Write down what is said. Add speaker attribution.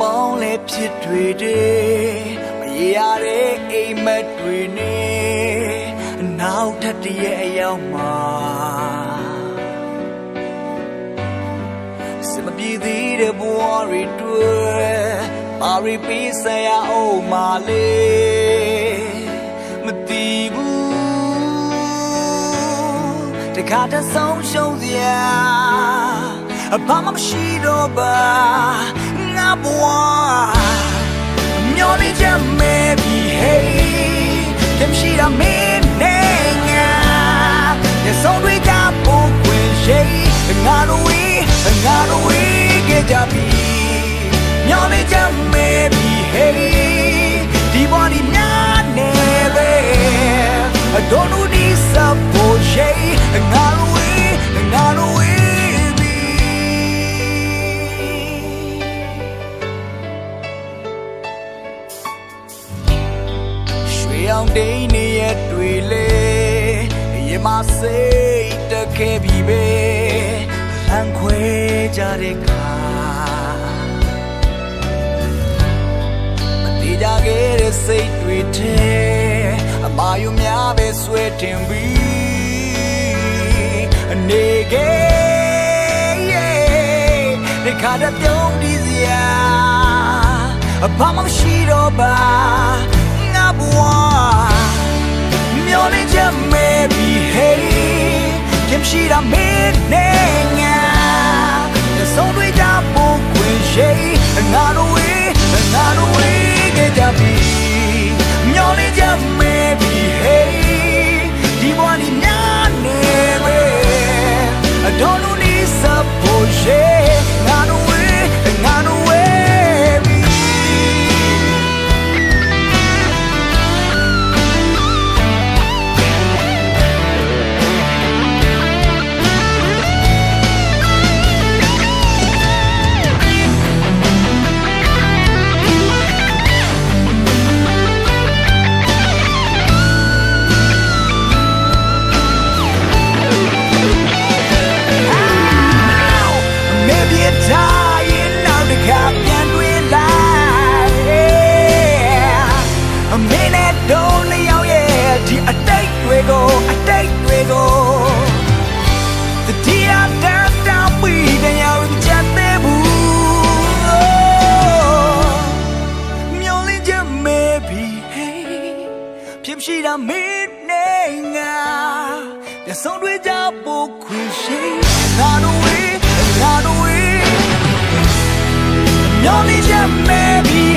Speaker 1: ပေါင်းလည်းဖြစ်တွေတဲ့မရရတဲ့အိမ်မက်တွေနဲ့နောက်ထပ်တည်းရဲ့အရောက်မှာစမပြေသေးတဲ့ဘဝတွေတွေ့ပါရီပေးစရာအောင်မလေးမတီးဘူးတခါတဆုံးရှုံးစရာဘာမှမရှိတော့ပါ ငါဘဝမျောနေချက်မဲပြီ hey ကမ်ရှိတာမင်းနဲ့ငါရဲ့ဆုံးတွေကြဖို့ခွင့်ရှိငါတို့ဝေးငါတို့ဝေးကြ ရွှေအောင်တိန်နေရတွေ့လေရင်မစိတ်တခဲပြီပဲလမ်းခွဲကြတဲ့ခါမတိကြခဲ့တဲ့စိတ်တွေထဲအမာယုံများပဲဆွဲတင်ပြီးအနေခဲ့ဒီခါတပြုံးဒီစရာဘာမှမရှိတော့ပါငါ ဘဝမျောနေချက်မဲပြီ hey ကင်ရှိတာမင်းနဲ့ငါဆုံးတွေကြဖို့ခွင့်ရှိငါတို့ဝေးငါတို့ဝေးကြကြပြီ တာမင်းနဲ့ငါပြန်ဆုံးတွေ့ကြဖို့ခွင့်ရှိငါတို့ဝေးငါတို့ဝေးမျောလင်းချက် maybe